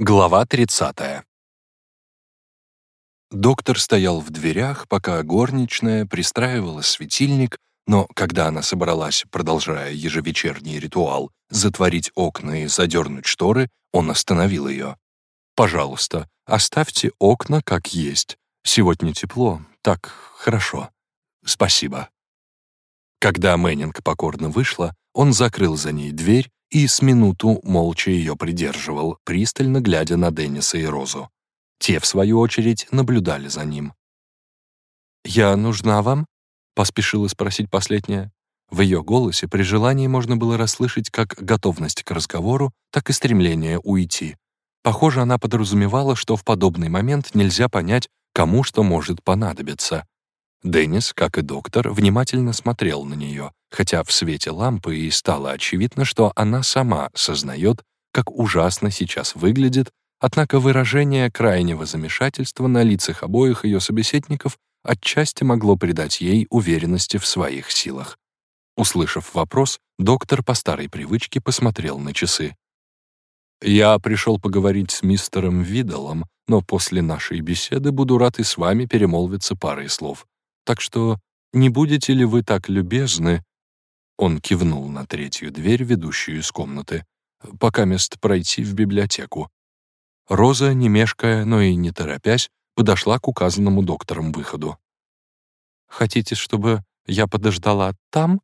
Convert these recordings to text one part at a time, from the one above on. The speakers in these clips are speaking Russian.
Глава 30. Доктор стоял в дверях, пока горничная пристраивала светильник, но когда она собралась, продолжая ежевечерний ритуал, затворить окна и задернуть шторы, он остановил ее. «Пожалуйста, оставьте окна как есть. Сегодня тепло, так хорошо. Спасибо». Когда Мэннинг покорно вышла, он закрыл за ней дверь и с минуту молча ее придерживал, пристально глядя на Денниса и Розу. Те, в свою очередь, наблюдали за ним. «Я нужна вам?» — поспешила спросить последняя. В ее голосе при желании можно было расслышать как готовность к разговору, так и стремление уйти. Похоже, она подразумевала, что в подобный момент нельзя понять, кому что может понадобиться. Деннис, как и доктор, внимательно смотрел на нее, хотя в свете лампы и стало очевидно, что она сама сознает, как ужасно сейчас выглядит, однако выражение крайнего замешательства на лицах обоих ее собеседников отчасти могло придать ей уверенности в своих силах. Услышав вопрос, доктор по старой привычке посмотрел на часы. «Я пришел поговорить с мистером Видалом, но после нашей беседы буду рад и с вами перемолвиться парой слов. Так что не будете ли вы так любезны?» Он кивнул на третью дверь, ведущую из комнаты. «Пока мест пройти в библиотеку». Роза, не мешкая, но и не торопясь, подошла к указанному доктором выходу. «Хотите, чтобы я подождала там?»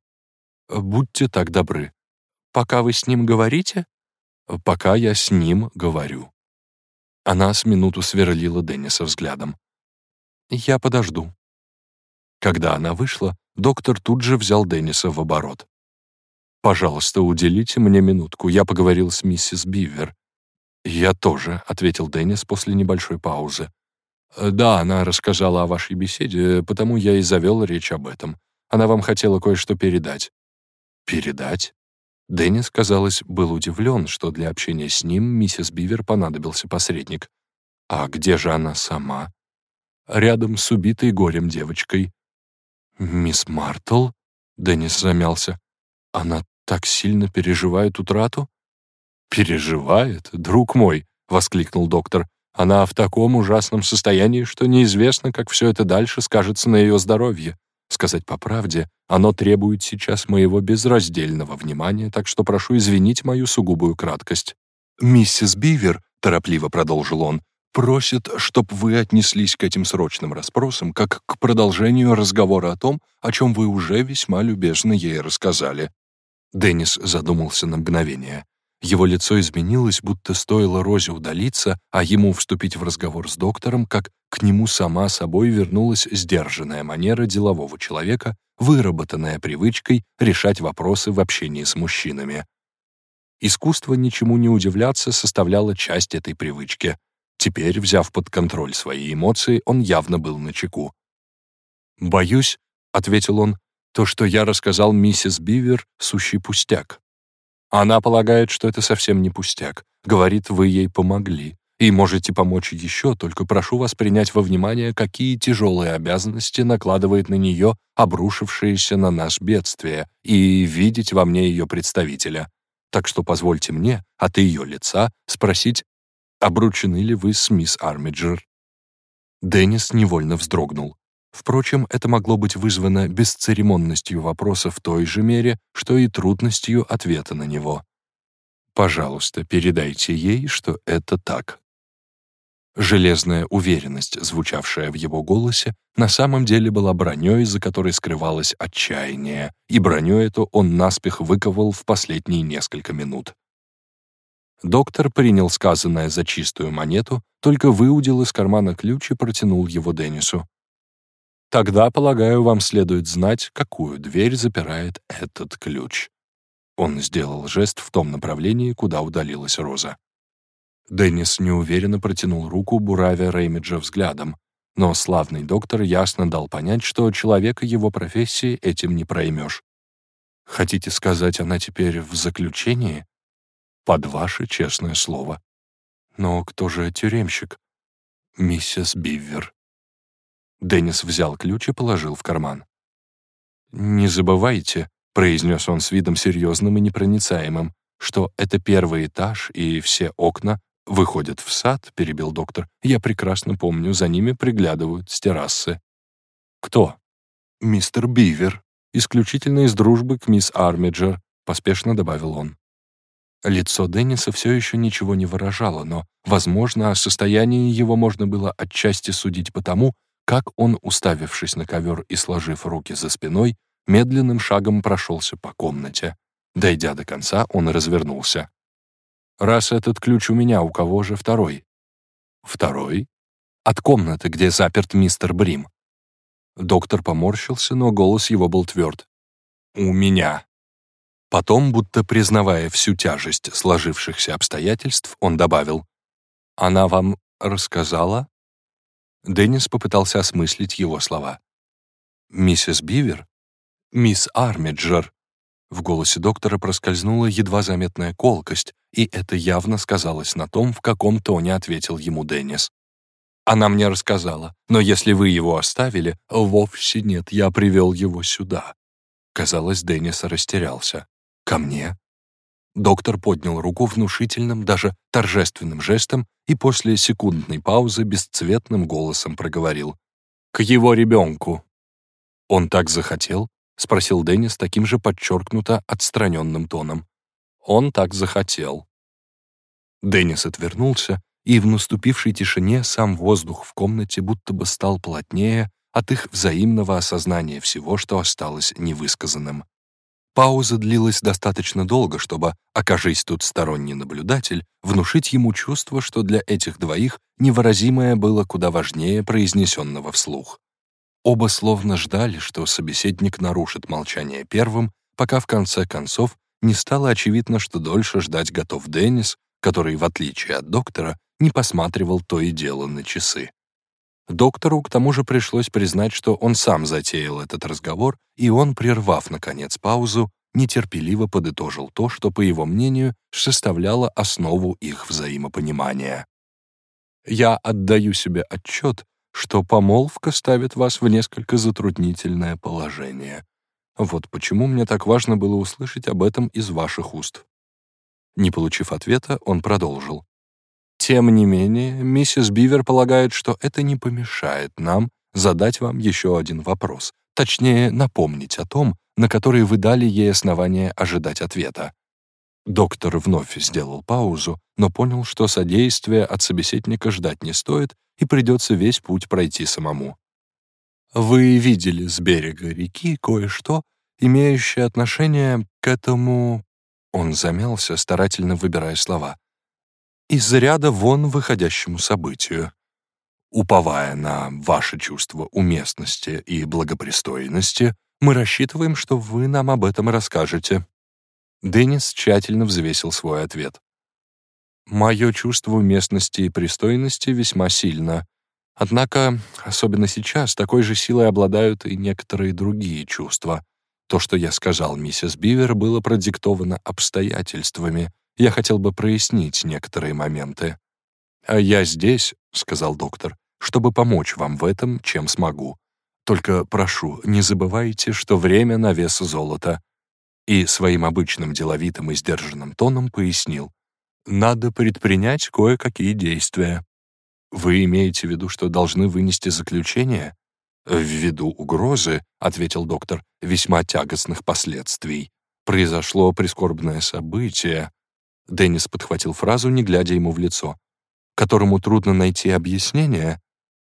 «Будьте так добры. Пока вы с ним говорите?» «Пока я с ним говорю». Она с минуту сверлила Денниса взглядом. «Я подожду», когда она вышла, доктор тут же взял Денниса в оборот. «Пожалуйста, уделите мне минутку. Я поговорил с миссис Бивер». «Я тоже», — ответил Деннис после небольшой паузы. «Да, она рассказала о вашей беседе, потому я и завел речь об этом. Она вам хотела кое-что передать». «Передать?» Деннис, казалось, был удивлен, что для общения с ним миссис Бивер понадобился посредник. «А где же она сама?» «Рядом с убитой горем девочкой. «Мисс Мартл?» — Деннис замялся. «Она так сильно переживает утрату?» «Переживает, друг мой!» — воскликнул доктор. «Она в таком ужасном состоянии, что неизвестно, как все это дальше скажется на ее здоровье. Сказать по правде, оно требует сейчас моего безраздельного внимания, так что прошу извинить мою сугубую краткость». «Миссис Бивер», — торопливо продолжил он, просит, чтобы вы отнеслись к этим срочным расспросам как к продолжению разговора о том, о чем вы уже весьма любезно ей рассказали». Деннис задумался на мгновение. Его лицо изменилось, будто стоило Розе удалиться, а ему вступить в разговор с доктором, как к нему сама собой вернулась сдержанная манера делового человека, выработанная привычкой решать вопросы в общении с мужчинами. Искусство ничему не удивляться составляло часть этой привычки. Теперь, взяв под контроль свои эмоции, он явно был на чеку. «Боюсь», — ответил он, — «то, что я рассказал миссис Бивер, сущий пустяк. Она полагает, что это совсем не пустяк. Говорит, вы ей помогли. И можете помочь еще, только прошу вас принять во внимание, какие тяжелые обязанности накладывает на нее обрушившееся на нас бедствие, и видеть во мне ее представителя. Так что позвольте мне от ее лица спросить, обручены ли вы с мисс Армиджер?» Деннис невольно вздрогнул. Впрочем, это могло быть вызвано бесцеремонностью вопроса в той же мере, что и трудностью ответа на него. «Пожалуйста, передайте ей, что это так». Железная уверенность, звучавшая в его голосе, на самом деле была броней, за которой скрывалось отчаяние, и броню эту он наспех выковал в последние несколько минут. Доктор принял сказанное за чистую монету, только выудил из кармана ключ и протянул его Деннису. «Тогда, полагаю, вам следует знать, какую дверь запирает этот ключ». Он сделал жест в том направлении, куда удалилась Роза. Деннис неуверенно протянул руку, буравя Реймиджа взглядом, но славный доктор ясно дал понять, что человека его профессии этим не проймешь. «Хотите сказать, она теперь в заключении?» Под ваше честное слово. Но кто же тюремщик? Миссис Биввер. Деннис взял ключ и положил в карман. «Не забывайте», — произнес он с видом серьезным и непроницаемым, «что это первый этаж, и все окна «Выходят в сад», — перебил доктор. «Я прекрасно помню, за ними приглядывают с террасы». «Кто?» «Мистер Бивер. Исключительно из дружбы к мисс Армиджер», — поспешно добавил он. Лицо Денниса все еще ничего не выражало, но, возможно, о состоянии его можно было отчасти судить по тому, как он, уставившись на ковер и сложив руки за спиной, медленным шагом прошелся по комнате. Дойдя до конца, он развернулся. «Раз этот ключ у меня, у кого же второй?» «Второй?» «От комнаты, где заперт мистер Брим». Доктор поморщился, но голос его был тверд. «У меня». Потом, будто признавая всю тяжесть сложившихся обстоятельств, он добавил, «Она вам рассказала?» Деннис попытался осмыслить его слова. «Миссис Бивер? Мисс Армиджер?» В голосе доктора проскользнула едва заметная колкость, и это явно сказалось на том, в каком тоне ответил ему Деннис. «Она мне рассказала, но если вы его оставили, вовсе нет, я привел его сюда». Казалось, Деннис растерялся. «Ко мне?» Доктор поднял руку внушительным, даже торжественным жестом и после секундной паузы бесцветным голосом проговорил. «К его ребенку!» «Он так захотел?» — спросил Деннис таким же подчеркнуто отстраненным тоном. «Он так захотел». Деннис отвернулся, и в наступившей тишине сам воздух в комнате будто бы стал плотнее от их взаимного осознания всего, что осталось невысказанным. Пауза длилась достаточно долго, чтобы, окажись тут сторонний наблюдатель, внушить ему чувство, что для этих двоих невыразимое было куда важнее произнесенного вслух. Оба словно ждали, что собеседник нарушит молчание первым, пока в конце концов не стало очевидно, что дольше ждать готов Деннис, который, в отличие от доктора, не посматривал то и дело на часы. Доктору к тому же пришлось признать, что он сам затеял этот разговор, и он, прервав, наконец, паузу, нетерпеливо подытожил то, что, по его мнению, составляло основу их взаимопонимания. «Я отдаю себе отчет, что помолвка ставит вас в несколько затруднительное положение. Вот почему мне так важно было услышать об этом из ваших уст». Не получив ответа, он продолжил. Тем не менее, миссис Бивер полагает, что это не помешает нам задать вам еще один вопрос, точнее, напомнить о том, на который вы дали ей основание ожидать ответа. Доктор вновь сделал паузу, но понял, что содействия от собеседника ждать не стоит и придется весь путь пройти самому. Вы видели с берега реки кое-что, имеющее отношение к этому... Он замялся, старательно выбирая слова из ряда вон выходящему событию. Уповая на ваше чувство уместности и благопристойности, мы рассчитываем, что вы нам об этом расскажете». Деннис тщательно взвесил свой ответ. «Мое чувство уместности и пристойности весьма сильно. Однако, особенно сейчас, такой же силой обладают и некоторые другие чувства. То, что я сказал миссис Бивер, было продиктовано обстоятельствами, я хотел бы прояснить некоторые моменты. «А я здесь», — сказал доктор, — «чтобы помочь вам в этом, чем смогу. Только прошу, не забывайте, что время на вес золота». И своим обычным деловитым и сдержанным тоном пояснил. «Надо предпринять кое-какие действия». «Вы имеете в виду, что должны вынести заключение?» «Ввиду угрозы», — ответил доктор, — «весьма тягостных последствий. Произошло прискорбное событие, Деннис подхватил фразу, не глядя ему в лицо. «Которому трудно найти объяснение?»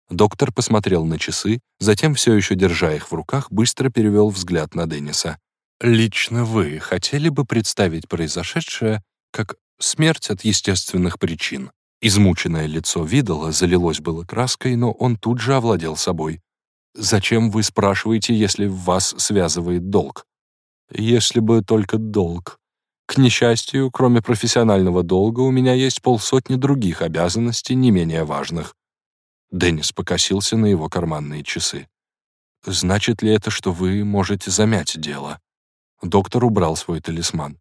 Доктор посмотрел на часы, затем, все еще держа их в руках, быстро перевел взгляд на Денниса. «Лично вы хотели бы представить произошедшее как смерть от естественных причин?» Измученное лицо Видала залилось было краской, но он тут же овладел собой. «Зачем вы спрашиваете, если вас связывает долг?» «Если бы только долг», к несчастью, кроме профессионального долга, у меня есть полсотни других обязанностей, не менее важных. Деннис покосился на его карманные часы. «Значит ли это, что вы можете замять дело?» Доктор убрал свой талисман.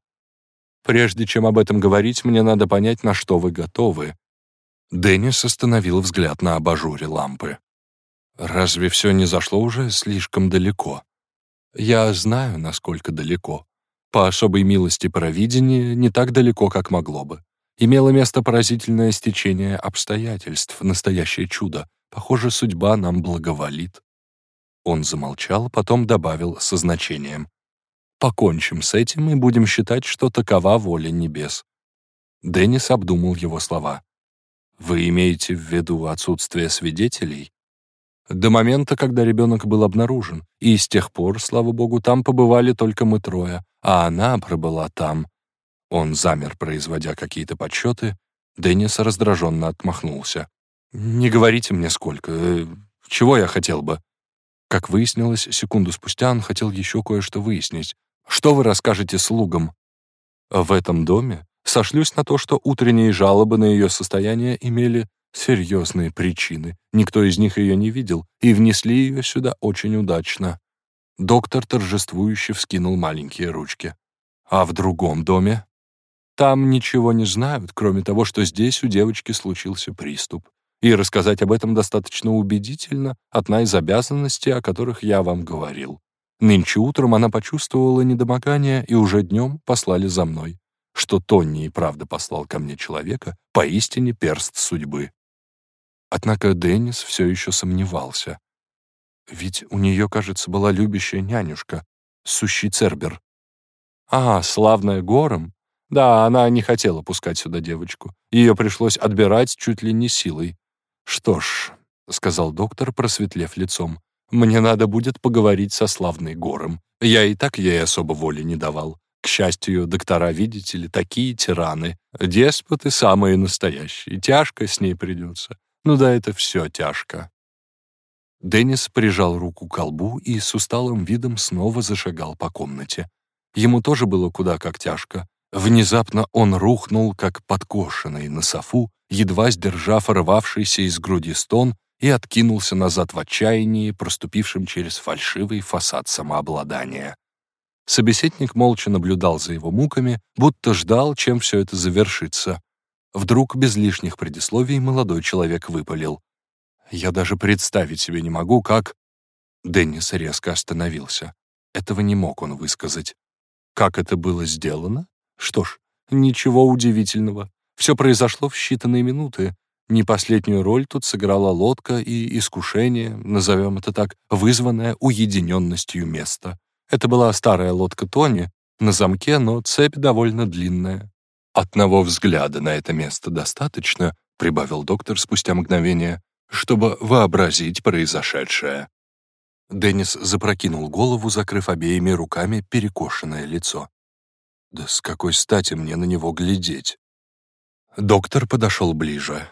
«Прежде чем об этом говорить, мне надо понять, на что вы готовы». Деннис остановил взгляд на абажуре лампы. «Разве все не зашло уже слишком далеко?» «Я знаю, насколько далеко. По особой милости провидения не так далеко, как могло бы. Имело место поразительное стечение обстоятельств, настоящее чудо. Похоже, судьба нам благоволит. Он замолчал, потом добавил со значением. «Покончим с этим и будем считать, что такова воля небес». Деннис обдумал его слова. «Вы имеете в виду отсутствие свидетелей?» До момента, когда ребенок был обнаружен, и с тех пор, слава богу, там побывали только мы трое, а она пробыла там. Он замер, производя какие-то подсчеты. Деннис раздраженно отмахнулся. «Не говорите мне сколько. Э, чего я хотел бы?» Как выяснилось, секунду спустя он хотел еще кое-что выяснить. «Что вы расскажете слугам?» «В этом доме сошлюсь на то, что утренние жалобы на ее состояние имели серьезные причины. Никто из них ее не видел, и внесли ее сюда очень удачно». Доктор торжествующе вскинул маленькие ручки. «А в другом доме?» «Там ничего не знают, кроме того, что здесь у девочки случился приступ и рассказать об этом достаточно убедительно — одна из обязанностей, о которых я вам говорил. Нынче утром она почувствовала недомогание, и уже днем послали за мной. Что Тонни и правда послал ко мне человека, поистине перст судьбы. Однако Деннис все еще сомневался. Ведь у нее, кажется, была любящая нянюшка, сущий Цербер. А, славная гором. Да, она не хотела пускать сюда девочку. Ее пришлось отбирать чуть ли не силой. «Что ж», — сказал доктор, просветлев лицом, «мне надо будет поговорить со славной гором. Я и так ей особо воли не давал. К счастью, доктора, видите ли, такие тираны. Деспоты самые настоящие. Тяжко с ней придется. Ну да, это все тяжко». Деннис прижал руку к колбу и с усталым видом снова зашагал по комнате. Ему тоже было куда как тяжко. Внезапно он рухнул, как подкошенный, на софу, едва сдержав рвавшийся из груди стон, и откинулся назад в отчаянии, проступившим через фальшивый фасад самообладания. Собеседник молча наблюдал за его муками, будто ждал, чем все это завершится. Вдруг, без лишних предисловий, молодой человек выпалил. «Я даже представить себе не могу, как...» Деннис резко остановился. Этого не мог он высказать. Как это было сделано? Что ж, ничего удивительного. Все произошло в считанные минуты. Не последнюю роль тут сыграла лодка и искушение, назовем это так, вызванное уединенностью места. Это была старая лодка Тони, на замке, но цепь довольно длинная. «Одного взгляда на это место достаточно», — прибавил доктор спустя мгновение, «чтобы вообразить произошедшее». Деннис запрокинул голову, закрыв обеими руками перекошенное лицо. «Да с какой стати мне на него глядеть?» Доктор подошел ближе.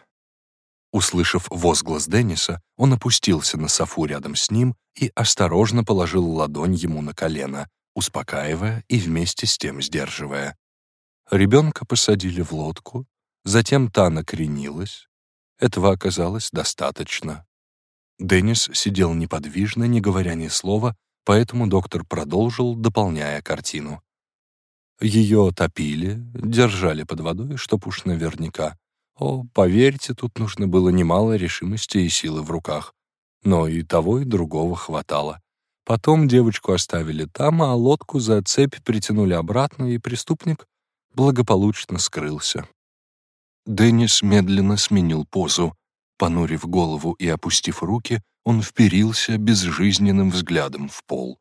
Услышав возглас Денниса, он опустился на софу рядом с ним и осторожно положил ладонь ему на колено, успокаивая и вместе с тем сдерживая. Ребенка посадили в лодку, затем та накренилась. Этого оказалось достаточно. Деннис сидел неподвижно, не говоря ни слова, поэтому доктор продолжил, дополняя картину. Ее топили, держали под водой, чтоб уж наверняка. О, поверьте, тут нужно было немало решимости и силы в руках. Но и того, и другого хватало. Потом девочку оставили там, а лодку за цепь притянули обратно, и преступник благополучно скрылся. Деннис медленно сменил позу. Понурив голову и опустив руки, он вперился безжизненным взглядом в пол.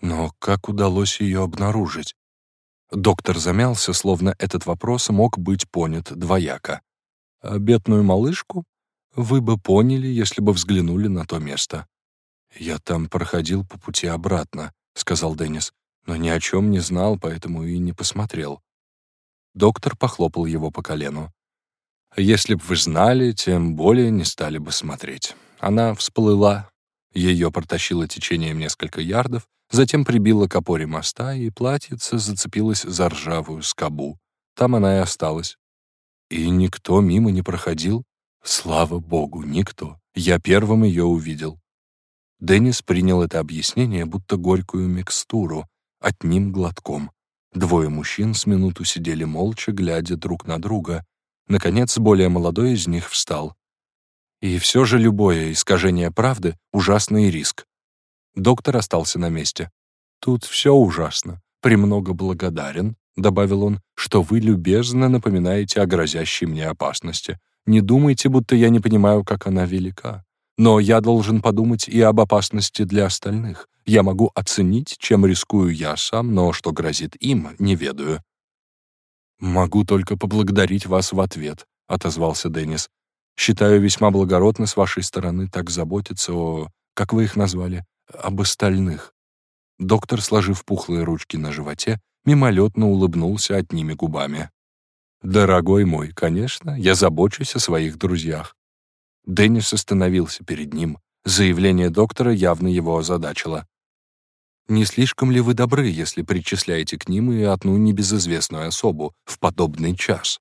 Но как удалось ее обнаружить? Доктор замялся, словно этот вопрос мог быть понят двояко. «А бедную малышку? Вы бы поняли, если бы взглянули на то место». «Я там проходил по пути обратно», — сказал Деннис, «но ни о чем не знал, поэтому и не посмотрел». Доктор похлопал его по колену. «Если б вы знали, тем более не стали бы смотреть. Она всплыла, ее протащило течением несколько ярдов, затем прибило к опоре моста, и платьице зацепилось за ржавую скобу. Там она и осталась. И никто мимо не проходил. Слава богу, никто. Я первым ее увидел. Деннис принял это объяснение, будто горькую микстуру, одним глотком. Двое мужчин с минуту сидели молча, глядя друг на друга. Наконец, более молодой из них встал. И все же любое искажение правды — ужасный риск. Доктор остался на месте. Тут все ужасно. Премного благодарен, добавил он, «что вы любезно напоминаете о грозящей мне опасности. Не думайте, будто я не понимаю, как она велика. Но я должен подумать и об опасности для остальных. Я могу оценить, чем рискую я сам, но что грозит им, не ведаю». «Могу только поблагодарить вас в ответ», — отозвался Деннис. «Считаю весьма благородно с вашей стороны так заботиться о... как вы их назвали? Об остальных». Доктор, сложив пухлые ручки на животе, мимолетно улыбнулся одними губами. «Дорогой мой, конечно, я забочусь о своих друзьях. Деннис остановился перед ним. Заявление доктора явно его озадачило. «Не слишком ли вы добры, если причисляете к ним и одну небезызвестную особу в подобный час?»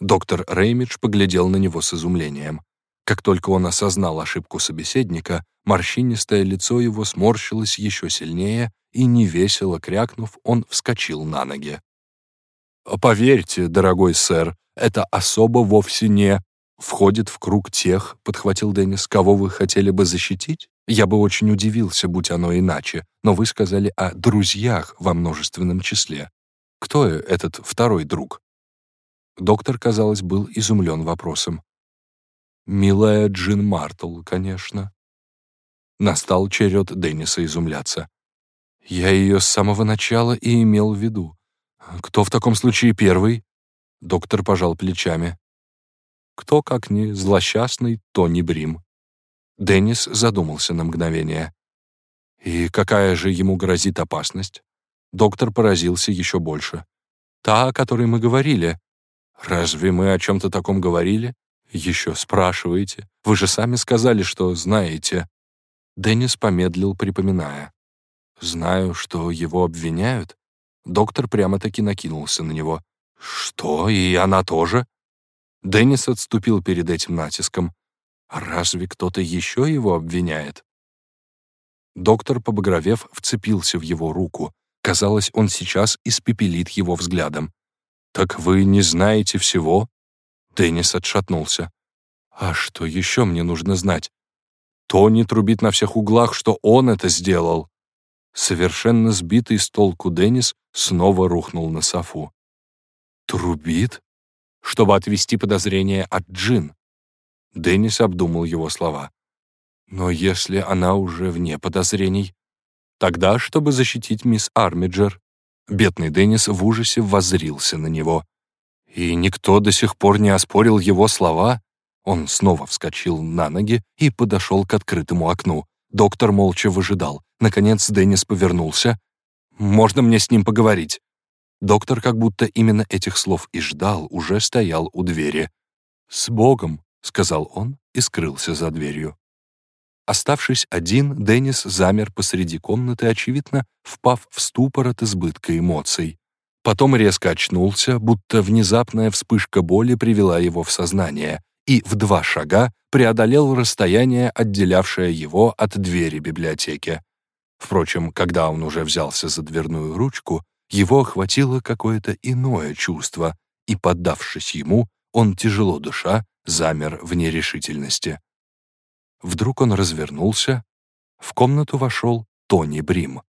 Доктор Реймидж поглядел на него с изумлением. Как только он осознал ошибку собеседника, морщинистое лицо его сморщилось еще сильнее, и, невесело крякнув, он вскочил на ноги. «Поверьте, дорогой сэр, это особо вовсе не...» входит в круг тех, — подхватил Деннис, — кого вы хотели бы защитить? Я бы очень удивился, будь оно иначе, но вы сказали о друзьях во множественном числе. Кто этот второй друг?» Доктор, казалось, был изумлен вопросом. «Милая Джин Мартл, конечно». Настал черед Денниса изумляться. «Я ее с самого начала и имел в виду. Кто в таком случае первый?» Доктор пожал плечами. Кто, как ни злосчастный Тони Брим. Деннис задумался на мгновение. И какая же ему грозит опасность? Доктор поразился еще больше. Та, о которой мы говорили. Разве мы о чем-то таком говорили? Еще спрашиваете. Вы же сами сказали, что знаете. Деннис помедлил, припоминая. Знаю, что его обвиняют. Доктор прямо-таки накинулся на него. Что, и она тоже? Деннис отступил перед этим натиском. Разве кто-то еще его обвиняет? Доктор, побагровев, вцепился в его руку. Казалось, он сейчас испепелит его взглядом. «Так вы не знаете всего?» Деннис отшатнулся. «А что еще мне нужно знать?» Тони трубит на всех углах, что он это сделал. Совершенно сбитый с толку Деннис снова рухнул на софу. «Трубит?» Чтобы отвести подозрение от Джин. Деннис обдумал его слова. Но если она уже вне подозрений, тогда, чтобы защитить мисс Армиджер, бедный Деннис в ужасе воззрился на него. И никто до сих пор не оспорил его слова. Он снова вскочил на ноги и подошел к открытому окну. Доктор молча выжидал. Наконец Деннис повернулся. «Можно мне с ним поговорить?» Доктор, как будто именно этих слов и ждал, уже стоял у двери. «С Богом!» — сказал он и скрылся за дверью. Оставшись один, Деннис замер посреди комнаты, очевидно, впав в ступор от избытка эмоций. Потом резко очнулся, будто внезапная вспышка боли привела его в сознание, и в два шага преодолел расстояние, отделявшее его от двери библиотеки. Впрочем, когда он уже взялся за дверную ручку, его охватило какое-то иное чувство, и, поддавшись ему, он, тяжело душа, замер в нерешительности. Вдруг он развернулся. В комнату вошел Тони Брим.